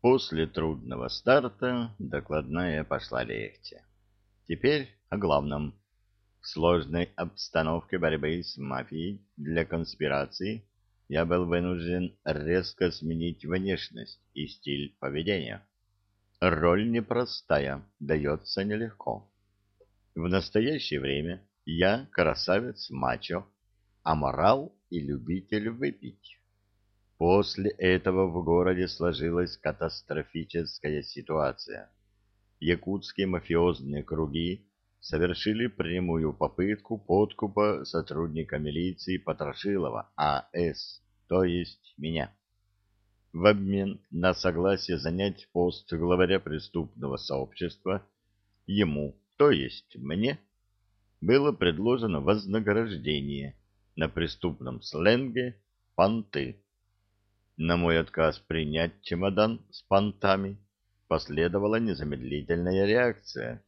После трудного старта докладная пошла легче. Теперь о главном. В сложной обстановке борьбы с мафией для конспирации я был вынужден резко сменить внешность и стиль поведения. Роль непростая, дается нелегко. В настоящее время я красавец-мачо, а морал и любитель выпить. После этого в городе сложилась катастрофическая ситуация. Якутские мафиозные круги совершили прямую попытку подкупа сотрудника милиции Потрошилова А.С., то есть меня. В обмен на согласие занять пост главаря преступного сообщества ему, то есть мне, было предложено вознаграждение на преступном сленге «понты». На мой отказ принять чемодан с понтами последовала незамедлительная реакция.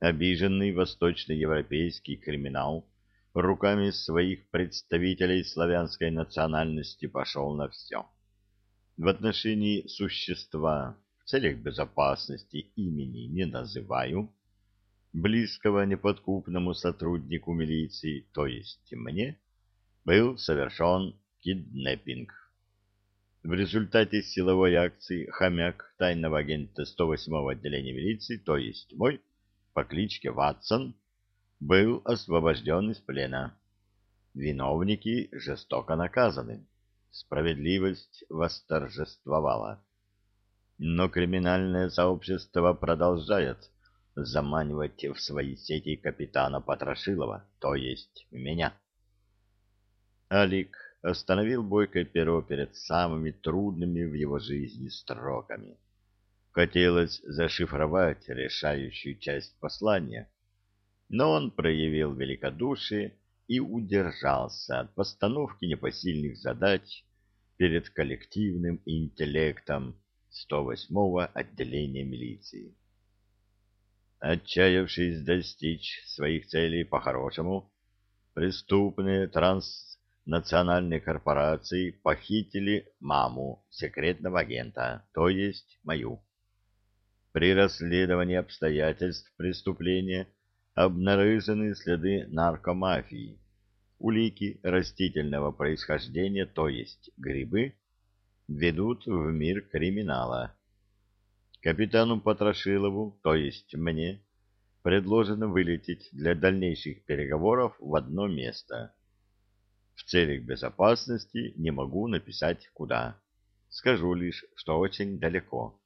Обиженный восточноевропейский криминал руками своих представителей славянской национальности пошел на все. В отношении существа в целях безопасности имени не называю, близкого неподкупному сотруднику милиции, то есть мне, был совершен киднеппинг. В результате силовой акции хомяк тайного агента 108-го отделения милиции, то есть мой, по кличке Ватсон, был освобожден из плена. Виновники жестоко наказаны. Справедливость восторжествовала. Но криминальное сообщество продолжает заманивать в свои сети капитана Потрошилова, то есть меня. Алик остановил бойкое перо перед самыми трудными в его жизни строками. Хотелось зашифровать решающую часть послания, но он проявил великодушие и удержался от постановки непосильных задач перед коллективным интеллектом 108-го отделения милиции. Отчаявшись достичь своих целей по-хорошему, преступные транс национальной корпорации похитили маму секретного агента, то есть мою. При расследовании обстоятельств преступления обнаружены следы наркомафии. Улики растительного происхождения, то есть грибы, ведут в мир криминала. Капитану Потрошилову, то есть мне, предложено вылететь для дальнейших переговоров в одно место – в целях безопасности не могу написать куда. Скажу лишь, что очень далеко.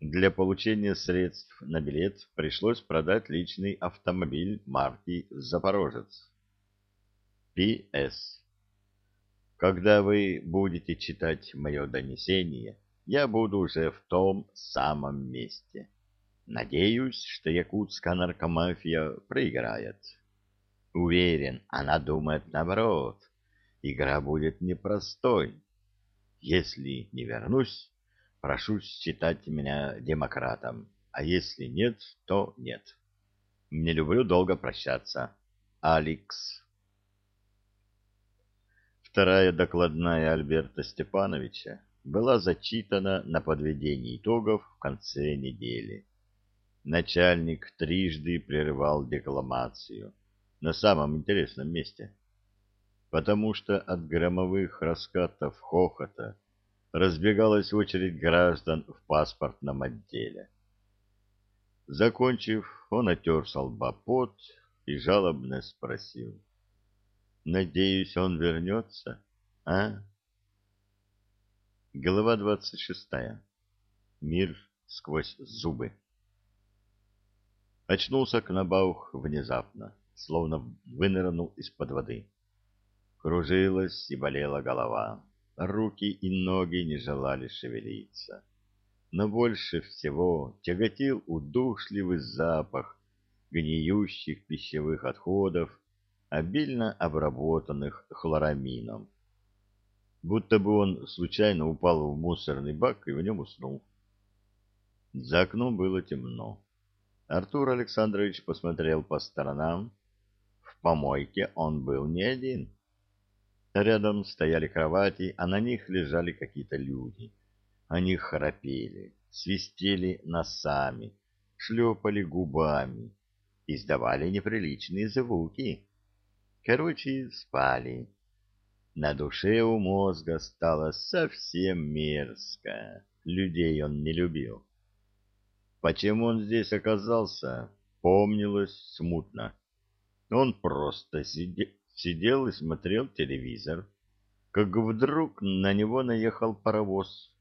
Для получения средств на билет пришлось продать личный автомобиль марки «Запорожец». П.С. Когда вы будете читать мое донесение, я буду уже в том самом месте. Надеюсь, что якутская наркомафия проиграет. Уверен, она думает наоборот. Игра будет непростой. Если не вернусь, прошу считать меня демократом, а если нет, то нет. Не люблю долго прощаться. Алекс. Вторая докладная Альберта Степановича была зачитана на подведении итогов в конце недели. Начальник трижды прерывал декламацию на самом интересном месте, потому что от громовых раскатов хохота разбегалась очередь граждан в паспортном отделе. Закончив, он отер со пот и жалобно спросил. «Надеюсь, он вернется, а?» Глава двадцать шестая. Мир сквозь зубы. Очнулся Кнабаух внезапно словно вынырнул из-под воды. Кружилась и болела голова. Руки и ноги не желали шевелиться. Но больше всего тяготил удушливый запах гниющих пищевых отходов, обильно обработанных хлорамином. Будто бы он случайно упал в мусорный бак и в нем уснул. За окном было темно. Артур Александрович посмотрел по сторонам, помойке он был не один. Рядом стояли кровати, а на них лежали какие-то люди. Они храпели, свистели носами, шлепали губами, издавали неприличные звуки. Короче, спали. На душе у мозга стало совсем мерзко. Людей он не любил. Почему он здесь оказался, помнилось смутно. Он просто сидел и смотрел телевизор, как вдруг на него наехал паровоз.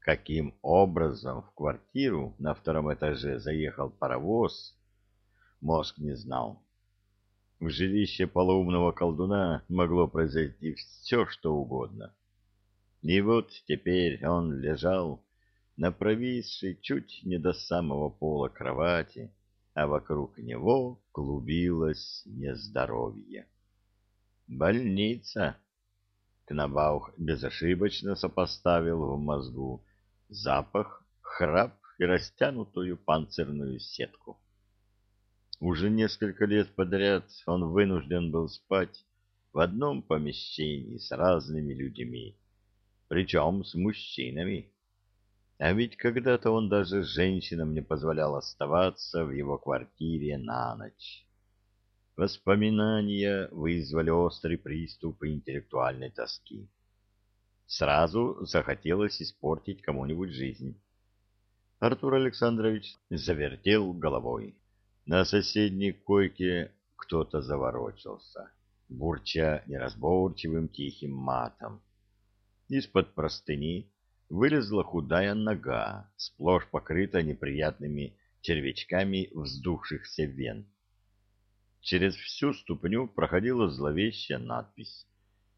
Каким образом в квартиру на втором этаже заехал паровоз, мозг не знал. В жилище полоумного колдуна могло произойти все, что угодно. И вот теперь он лежал на провисшей чуть не до самого пола кровати, а вокруг него клубилось нездоровье. «Больница!» Кнабаух безошибочно сопоставил в мозгу запах, храп и растянутую панцирную сетку. Уже несколько лет подряд он вынужден был спать в одном помещении с разными людьми, причем с мужчинами. А ведь когда-то он даже женщинам не позволял оставаться в его квартире на ночь. Воспоминания вызвали острый приступ интеллектуальной тоски. Сразу захотелось испортить кому-нибудь жизнь. Артур Александрович завертел головой. На соседней койке кто-то заворочился, бурча неразборчивым тихим матом. Из-под простыни вылезла худая нога, сплошь покрыта неприятными червячками вздувшихся вен. Через всю ступню проходила зловещая надпись,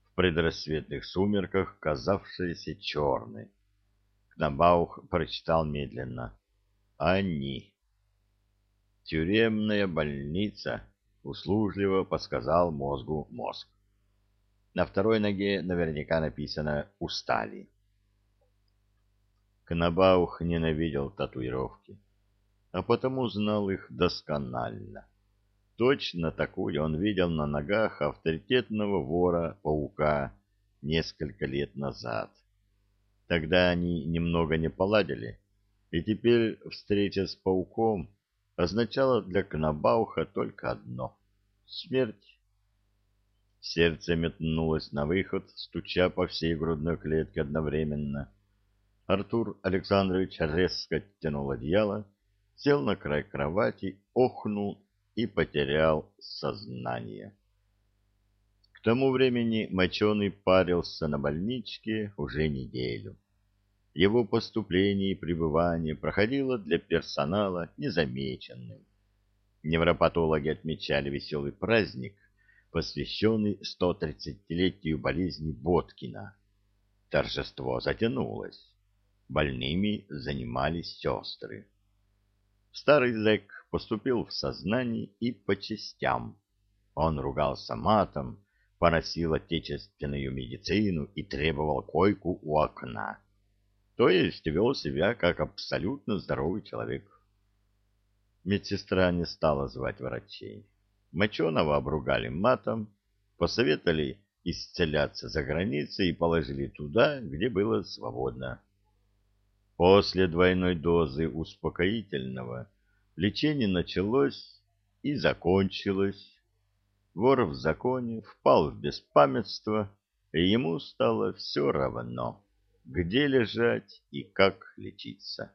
в предрассветных сумерках казавшаяся черной. Кнабаух прочитал медленно «Они». Тюремная больница, услужливо подсказал мозгу мозг. На второй ноге наверняка написано «Устали». Кнабаух ненавидел татуировки, а потому знал их досконально. Точно такую он видел на ногах авторитетного вора-паука несколько лет назад. Тогда они немного не поладили, и теперь встреча с пауком означало для Кнабауха только одно — смерть. Сердце метнулось на выход, стуча по всей грудной клетке одновременно. Артур Александрович резко оттянул одеяло, сел на край кровати, охнул и потерял сознание. К тому времени моченый парился на больничке уже неделю его поступление и пребывание проходило для персонала незамеченным. Невропатологи отмечали веселый праздник, посвященный 130-летию болезни Боткина. Торжество затянулось. Больными занимались сестры. Старый зэк поступил в сознание и по частям. Он ругался матом, поносил отечественную медицину и требовал койку у окна то есть вел себя как абсолютно здоровый человек. Медсестра не стала звать врачей. Моченого обругали матом, посоветовали исцеляться за границей и положили туда, где было свободно. После двойной дозы успокоительного лечение началось и закончилось. Вор в законе впал в беспамятство, и ему стало все равно где лежать и как лечиться.